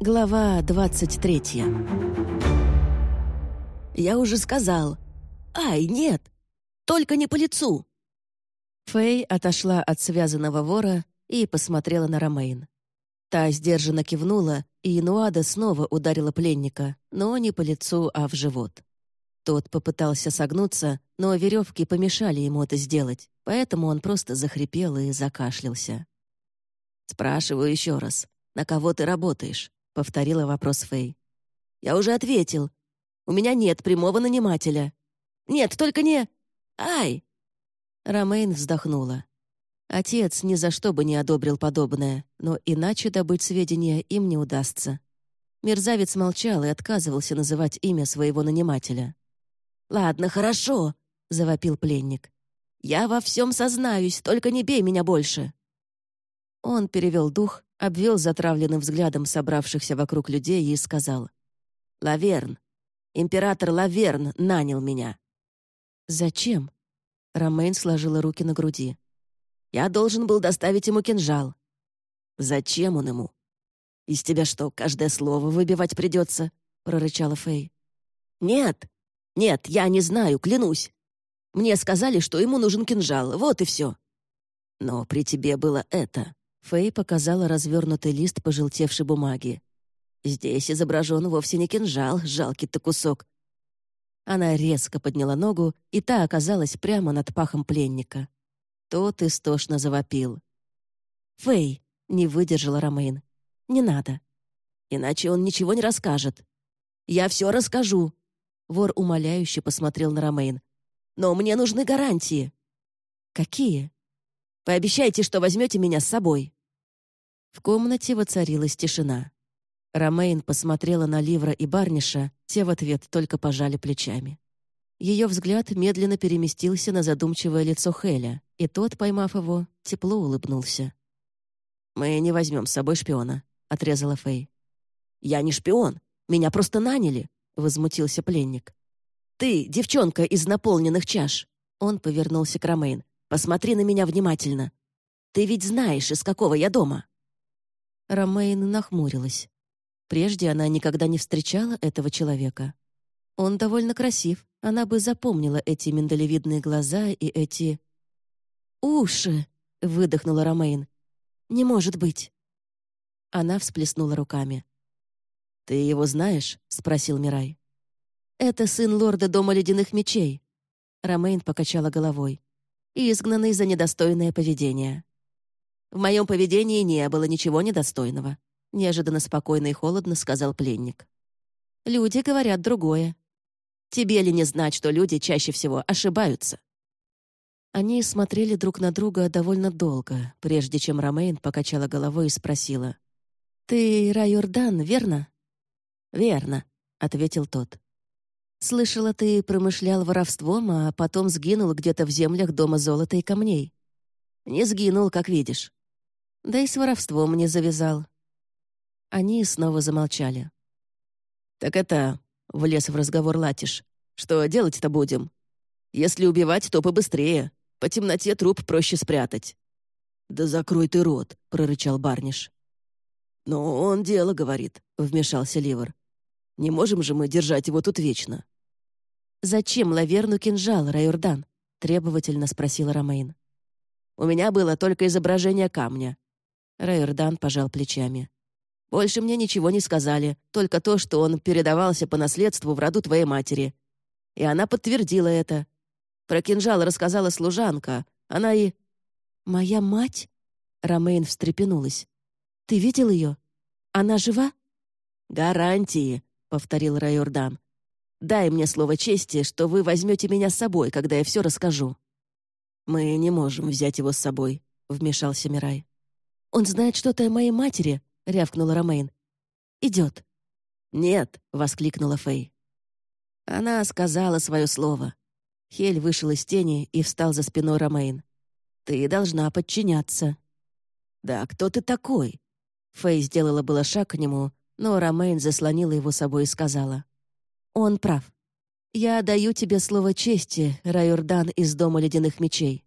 Глава 23 «Я уже сказал. Ай, нет! Только не по лицу!» Фэй отошла от связанного вора и посмотрела на Ромейн. Та сдержанно кивнула, и Инуада снова ударила пленника, но не по лицу, а в живот. Тот попытался согнуться, но веревки помешали ему это сделать, поэтому он просто захрипел и закашлялся. «Спрашиваю еще раз, на кого ты работаешь?» — повторила вопрос Фэй. «Я уже ответил. У меня нет прямого нанимателя. Нет, только не... Ай!» Ромейн вздохнула. Отец ни за что бы не одобрил подобное, но иначе добыть сведения им не удастся. Мерзавец молчал и отказывался называть имя своего нанимателя. «Ладно, хорошо», — завопил пленник. «Я во всем сознаюсь, только не бей меня больше». Он перевел дух, обвел затравленным взглядом собравшихся вокруг людей и сказал. «Лаверн. Император Лаверн нанял меня». «Зачем?» Ромейн сложила руки на груди. «Я должен был доставить ему кинжал». «Зачем он ему?» «Из тебя что, каждое слово выбивать придется?» — прорычала Фэй. «Нет, нет, я не знаю, клянусь. Мне сказали, что ему нужен кинжал, вот и все». «Но при тебе было это», Фэй показала развернутый лист пожелтевшей бумаги. «Здесь изображен вовсе не кинжал, жалкий-то кусок». Она резко подняла ногу, и та оказалась прямо над пахом пленника. Тот истошно завопил. «Фэй!» — не выдержала Ромейн. «Не надо. Иначе он ничего не расскажет». «Я все расскажу!» Вор умоляюще посмотрел на Ромейн. «Но мне нужны гарантии». «Какие?» «Пообещайте, что возьмете меня с собой». В комнате воцарилась тишина. Ромейн посмотрела на Ливра и Барниша, те в ответ только пожали плечами. Ее взгляд медленно переместился на задумчивое лицо Хеля, и тот, поймав его, тепло улыбнулся. «Мы не возьмем с собой шпиона», — отрезала Фэй. «Я не шпион. Меня просто наняли», — возмутился пленник. «Ты, девчонка из наполненных чаш!» Он повернулся к Ромейн. «Посмотри на меня внимательно. Ты ведь знаешь, из какого я дома?» Ромейн нахмурилась. Прежде она никогда не встречала этого человека. Он довольно красив, она бы запомнила эти миндалевидные глаза и эти... «Уши!» — выдохнула Ромейн. «Не может быть!» Она всплеснула руками. «Ты его знаешь?» — спросил Мирай. «Это сын лорда Дома Ледяных Мечей». Ромейн покачала головой. «Изгнанный за недостойное поведение». В моем поведении не было ничего недостойного», — неожиданно спокойно и холодно сказал пленник. «Люди говорят другое. Тебе ли не знать, что люди чаще всего ошибаются?» Они смотрели друг на друга довольно долго, прежде чем Ромейн покачала головой и спросила. «Ты Райордан, верно?» «Верно», — ответил тот. «Слышала, ты промышлял воровством, а потом сгинул где-то в землях дома золота и камней». «Не сгинул, как видишь. Да и с воровством не завязал. Они снова замолчали. «Так это...» — влез в разговор Латиш. «Что делать-то будем? Если убивать, то побыстрее. По темноте труп проще спрятать». «Да закрой ты рот», — прорычал Барниш. «Но он дело говорит», — вмешался Ливер. «Не можем же мы держать его тут вечно». «Зачем Лаверну кинжал, Райордан?» — требовательно спросила Ромейн. «У меня было только изображение камня. Райордан пожал плечами. «Больше мне ничего не сказали, только то, что он передавался по наследству в роду твоей матери. И она подтвердила это. Про кинжал рассказала служанка. Она и...» «Моя мать?» Ромейн встрепенулась. «Ты видел ее? Она жива?» «Гарантии», — повторил Райордан. «Дай мне слово чести, что вы возьмете меня с собой, когда я все расскажу». «Мы не можем взять его с собой», — вмешался Мирай. «Он знает что-то о моей матери», — рявкнула Ромейн. «Идет». «Нет», — воскликнула Фэй. Она сказала свое слово. Хель вышел из тени и встал за спиной Ромейн. «Ты должна подчиняться». «Да кто ты такой?» Фэй сделала было шаг к нему, но Ромейн заслонила его собой и сказала. «Он прав. Я даю тебе слово чести, Райордан из Дома Ледяных Мечей.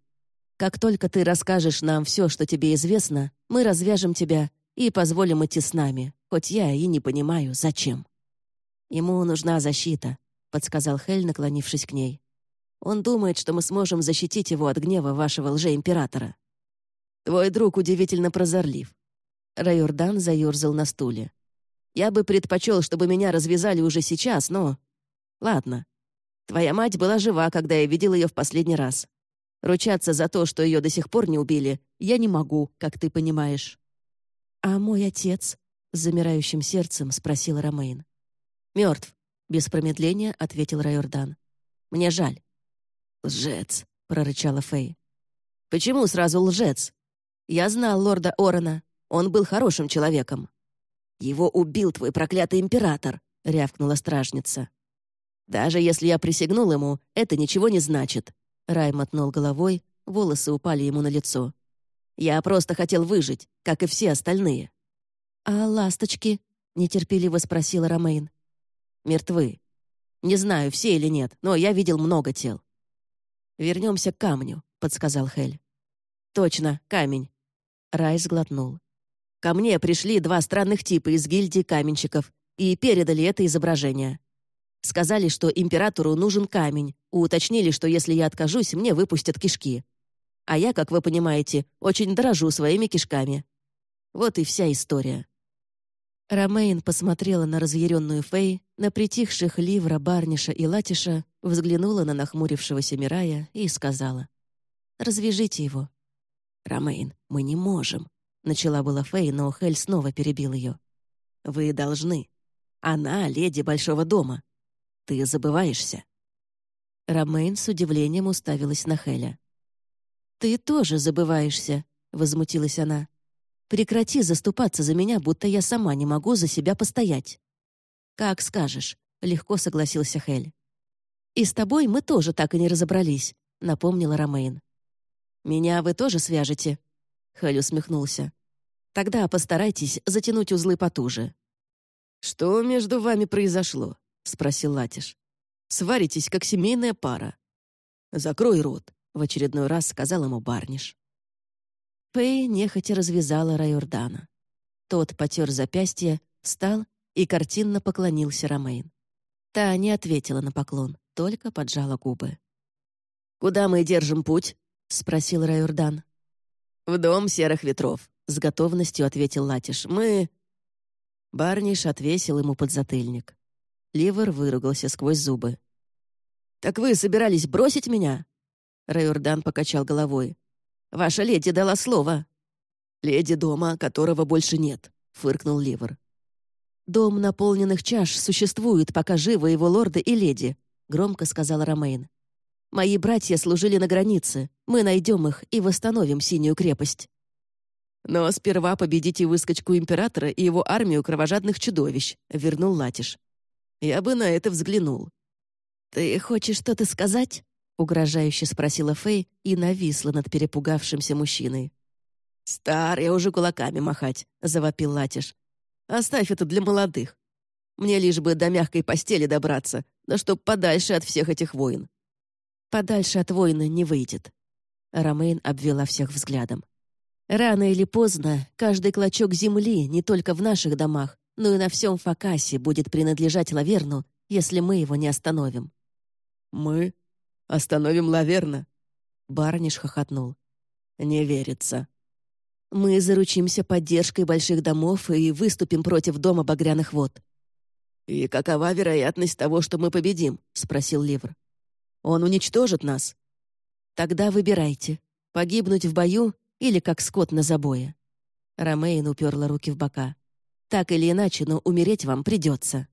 Как только ты расскажешь нам все, что тебе известно, мы развяжем тебя и позволим идти с нами, хоть я и не понимаю, зачем». «Ему нужна защита», — подсказал Хель, наклонившись к ней. «Он думает, что мы сможем защитить его от гнева вашего лжеимператора». «Твой друг удивительно прозорлив». Райордан заерзал на стуле. «Я бы предпочел, чтобы меня развязали уже сейчас, но...» «Ладно. Твоя мать была жива, когда я видел ее в последний раз. Ручаться за то, что ее до сих пор не убили, я не могу, как ты понимаешь». «А мой отец?» — с замирающим сердцем спросил Ромейн. «Мертв», — без промедления ответил Райордан. «Мне жаль». «Лжец», — прорычала Фэй. «Почему сразу лжец? Я знал лорда Орона. Он был хорошим человеком». «Его убил твой проклятый император», — рявкнула стражница. «Даже если я присягнул ему, это ничего не значит», Рай мотнул головой, волосы упали ему на лицо. «Я просто хотел выжить, как и все остальные». «А ласточки?» — нетерпеливо спросила Ромейн. «Мертвы. Не знаю, все или нет, но я видел много тел». «Вернемся к камню», — подсказал Хель. «Точно, камень». Рай сглотнул. «Ко мне пришли два странных типа из гильдии каменщиков и передали это изображение. Сказали, что императору нужен камень, уточнили, что если я откажусь, мне выпустят кишки. А я, как вы понимаете, очень дорожу своими кишками. Вот и вся история». Ромейн посмотрела на разъяренную Фей, на притихших Ливра, Барниша и Латиша, взглянула на нахмурившегося Мирая и сказала. «Развяжите его». «Ромейн, мы не можем», — начала была Фей, но Хель снова перебил ее. «Вы должны. Она — леди Большого дома. Ты забываешься». Ромейн с удивлением уставилась на Хеля. «Ты тоже забываешься», — возмутилась она. «Прекрати заступаться за меня, будто я сама не могу за себя постоять». «Как скажешь», — легко согласился Хель. «И с тобой мы тоже так и не разобрались», — напомнила Ромейн. «Меня вы тоже свяжете?» — Хель усмехнулся. «Тогда постарайтесь затянуть узлы потуже». «Что между вами произошло?» — спросил Латиш. «Сваритесь, как семейная пара». «Закрой рот», — в очередной раз сказал ему Барниш. Пэй нехотя развязала Райордана. Тот потер запястье, встал и картинно поклонился Ромейн. Та не ответила на поклон, только поджала губы. «Куда мы держим путь?» — спросил Райордан. «В дом серых ветров», — с готовностью ответил Латиш. «Мы...» Барниш отвесил ему подзатыльник. Ливер выругался сквозь зубы. «Так вы собирались бросить меня?» Райордан покачал головой. «Ваша леди дала слово». «Леди дома, которого больше нет», — фыркнул Ливер. «Дом наполненных чаш существует, пока живы его лорды и леди», — громко сказал Ромейн. «Мои братья служили на границе. Мы найдем их и восстановим Синюю крепость». «Но сперва победите выскочку императора и его армию кровожадных чудовищ», — вернул Латиш. Я бы на это взглянул». «Ты хочешь что-то сказать?» — угрожающе спросила Фэй и нависла над перепугавшимся мужчиной. «Стар, я уже кулаками махать», — завопил Латиш. «Оставь это для молодых. Мне лишь бы до мягкой постели добраться, да чтоб подальше от всех этих войн». «Подальше от войны не выйдет». Ромейн обвела всех взглядом. «Рано или поздно каждый клочок земли, не только в наших домах, но и на всем Факасе будет принадлежать Лаверну, если мы его не остановим». «Мы? Остановим Лаверна?» Барниш хохотнул. «Не верится». «Мы заручимся поддержкой больших домов и выступим против Дома Багряных Вод». «И какова вероятность того, что мы победим?» — спросил Ливр. «Он уничтожит нас». «Тогда выбирайте, погибнуть в бою или как скот на забое». Ромейн уперла руки в бока. Так или иначе, но умереть вам придется».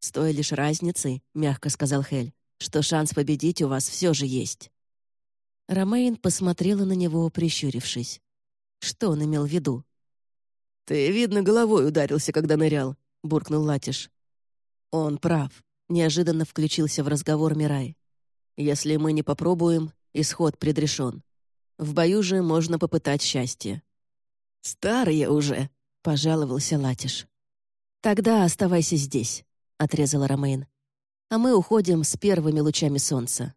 «С той лишь разницей», — мягко сказал Хель, «что шанс победить у вас все же есть». Ромейн посмотрела на него, прищурившись. Что он имел в виду? «Ты, видно, головой ударился, когда нырял», — буркнул Латиш. «Он прав», — неожиданно включился в разговор Мирай. «Если мы не попробуем, исход предрешен. В бою же можно попытать счастье». «Старые уже», пожаловался Латиш. «Тогда оставайся здесь», — отрезала Ромейн. «А мы уходим с первыми лучами солнца».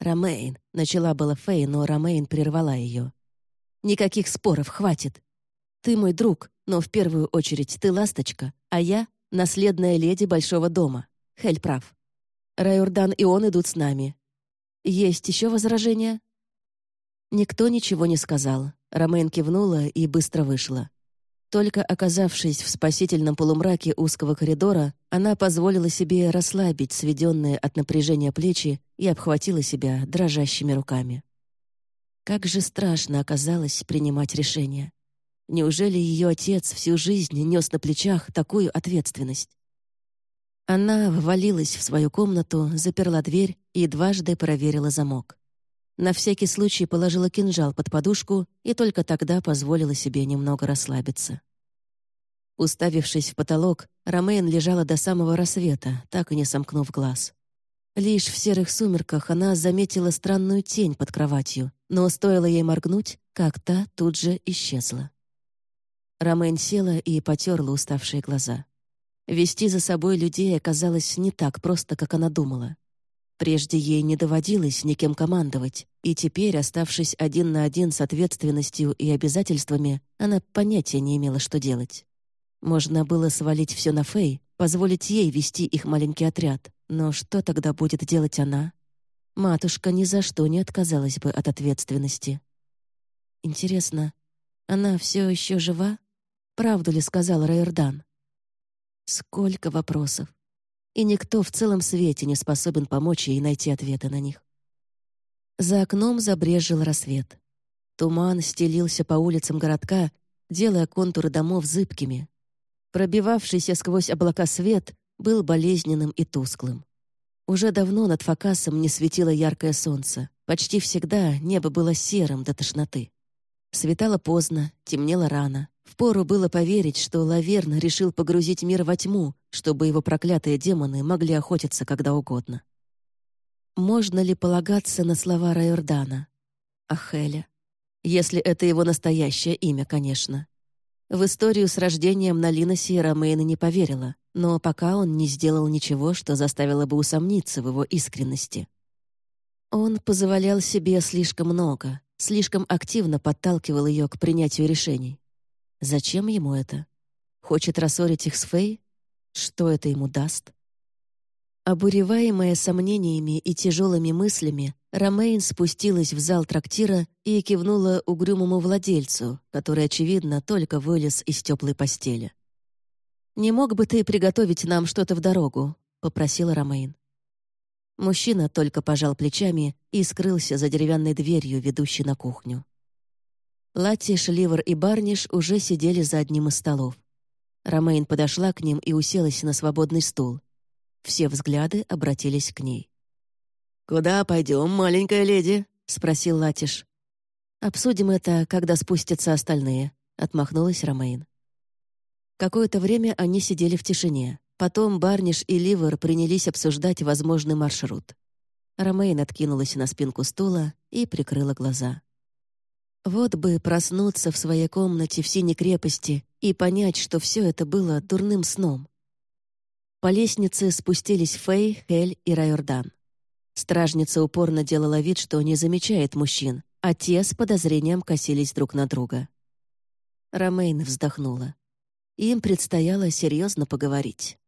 «Ромейн», — начала была Фей, но Ромейн прервала ее. «Никаких споров, хватит. Ты мой друг, но в первую очередь ты ласточка, а я — наследная леди Большого дома. Хель прав. Райордан и он идут с нами. Есть еще возражения?» Никто ничего не сказал. Ромейн кивнула и быстро вышла. Только оказавшись в спасительном полумраке узкого коридора, она позволила себе расслабить сведенные от напряжения плечи и обхватила себя дрожащими руками. Как же страшно оказалось принимать решение. Неужели ее отец всю жизнь нес на плечах такую ответственность? Она ввалилась в свою комнату, заперла дверь и дважды проверила замок. На всякий случай положила кинжал под подушку и только тогда позволила себе немного расслабиться. Уставившись в потолок, Ромейн лежала до самого рассвета, так и не сомкнув глаз. Лишь в серых сумерках она заметила странную тень под кроватью, но стоило ей моргнуть, как та тут же исчезла. Ромейн села и потерла уставшие глаза. Вести за собой людей оказалось не так просто, как она думала. Прежде ей не доводилось никем командовать, и теперь, оставшись один на один с ответственностью и обязательствами, она понятия не имела, что делать. Можно было свалить все на Фэй, позволить ей вести их маленький отряд. Но что тогда будет делать она? Матушка ни за что не отказалась бы от ответственности. Интересно, она все еще жива? Правду ли сказал Райордан? Сколько вопросов. И никто в целом свете не способен помочь ей найти ответы на них. За окном забрежил рассвет. Туман стелился по улицам городка, делая контуры домов зыбкими. Пробивавшийся сквозь облака свет был болезненным и тусклым. Уже давно над Факасом не светило яркое солнце. Почти всегда небо было серым до тошноты. Светало поздно, темнело рано. Впору было поверить, что Лаверн решил погрузить мир во тьму, чтобы его проклятые демоны могли охотиться когда угодно. Можно ли полагаться на слова Райордана? Ахеля. Если это его настоящее имя, конечно. В историю с рождением на Линосе Ромейна не поверила, но пока он не сделал ничего, что заставило бы усомниться в его искренности. Он позволял себе слишком много, слишком активно подталкивал ее к принятию решений. Зачем ему это? Хочет рассорить их с Фей? Что это ему даст? Обуреваемая сомнениями и тяжелыми мыслями, Ромейн спустилась в зал трактира и кивнула угрюмому владельцу, который, очевидно, только вылез из теплой постели. «Не мог бы ты приготовить нам что-то в дорогу?» — попросила Ромейн. Мужчина только пожал плечами и скрылся за деревянной дверью, ведущей на кухню. Латиш, Ливер и Барниш уже сидели за одним из столов. Ромейн подошла к ним и уселась на свободный стул. Все взгляды обратились к ней. «Куда пойдем, маленькая леди?» — спросил Латиш. «Обсудим это, когда спустятся остальные», — отмахнулась Ромейн. Какое-то время они сидели в тишине. Потом Барниш и Ливер принялись обсуждать возможный маршрут. Ромейн откинулась на спинку стула и прикрыла глаза. Вот бы проснуться в своей комнате в синей крепости и понять, что все это было дурным сном. По лестнице спустились Фэй, Хель и Райордан. Стражница упорно делала вид, что не замечает мужчин, а те с подозрением косились друг на друга. Ромейн вздохнула. Им предстояло серьезно поговорить.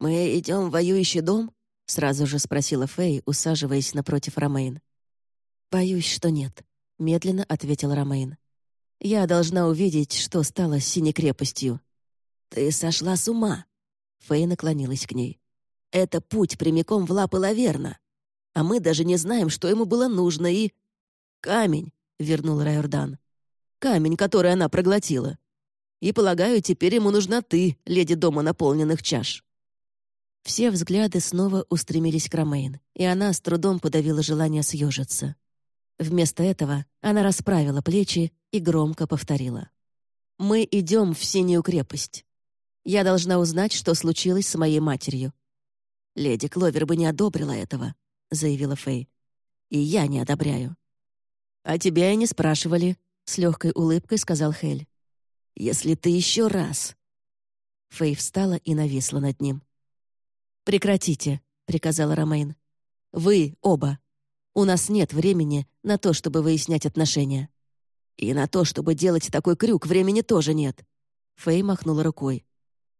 «Мы идем в воюющий дом?» — сразу же спросила Фэй, усаживаясь напротив Ромейн. «Боюсь, что нет», — медленно ответил Ромейн. «Я должна увидеть, что стало с синей крепостью». «Ты сошла с ума!» Фэй наклонилась к ней. «Это путь прямиком в лапы Лаверна. А мы даже не знаем, что ему было нужно, и...» «Камень», — вернул Райордан. «Камень, который она проглотила. И, полагаю, теперь ему нужна ты, леди дома наполненных чаш». Все взгляды снова устремились к Ромейн, и она с трудом подавила желание съежиться. Вместо этого она расправила плечи и громко повторила. «Мы идем в Синюю крепость. Я должна узнать, что случилось с моей матерью». «Леди Кловер бы не одобрила этого», — заявила Фэй. «И я не одобряю». «А тебя и не спрашивали», — с легкой улыбкой сказал Хель. «Если ты еще раз...» Фэй встала и нависла над ним. «Прекратите», — приказала Ромейн. «Вы оба. У нас нет времени на то, чтобы выяснять отношения. И на то, чтобы делать такой крюк, времени тоже нет. Фэй махнула рукой.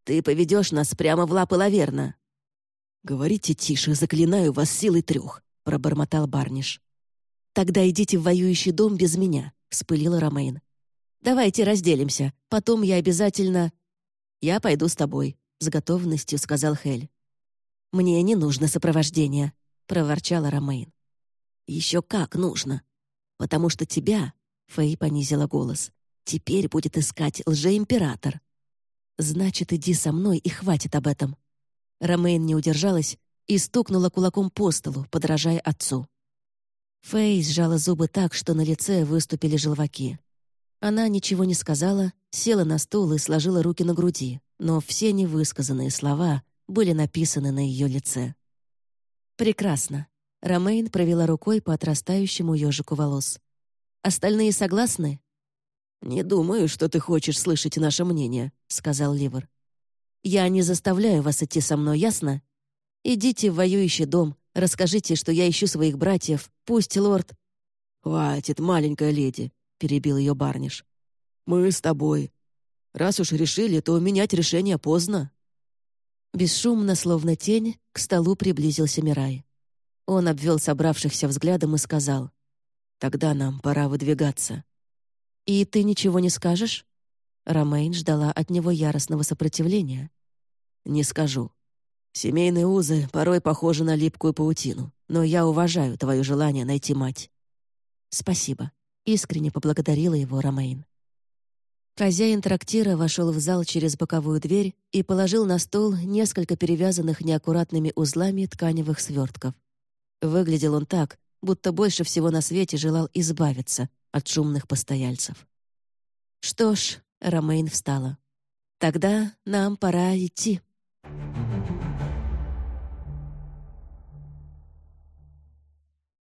«Ты поведешь нас прямо в лапы Лаверна». «Говорите тише, заклинаю вас силой трех», — пробормотал Барниш. «Тогда идите в воюющий дом без меня», — вспылила Ромейн. «Давайте разделимся. Потом я обязательно...» «Я пойду с тобой», — с готовностью сказал Хель. «Мне не нужно сопровождение», — проворчала Ромейн. «Еще как нужно. Потому что тебя...» — Фэй понизила голос. «Теперь будет искать лжеимператор». «Значит, иди со мной и хватит об этом». Ромейн не удержалась и стукнула кулаком по столу, подражая отцу. Фэй сжала зубы так, что на лице выступили желваки. Она ничего не сказала, села на стул и сложила руки на груди, но все невысказанные слова были написаны на ее лице. «Прекрасно». Ромейн провела рукой по отрастающему ежику волос. «Остальные согласны?» «Не думаю, что ты хочешь слышать наше мнение», — сказал Ливер. «Я не заставляю вас идти со мной, ясно? Идите в воюющий дом, расскажите, что я ищу своих братьев, пусть лорд...» «Хватит, маленькая леди», — перебил ее Барниш. «Мы с тобой. Раз уж решили, то менять решение поздно». Бесшумно, словно тень, к столу приблизился Мирай. Он обвел собравшихся взглядом и сказал, «Тогда нам пора выдвигаться». «И ты ничего не скажешь?» Ромейн ждала от него яростного сопротивления. «Не скажу. Семейные узы порой похожи на липкую паутину, но я уважаю твое желание найти мать». «Спасибо», — искренне поблагодарила его Ромейн. Хозяин трактира вошел в зал через боковую дверь и положил на стол несколько перевязанных неаккуратными узлами тканевых свертков. Выглядел он так, будто больше всего на свете желал избавиться от шумных постояльцев. «Что ж», — Ромейн встала, — «тогда нам пора идти».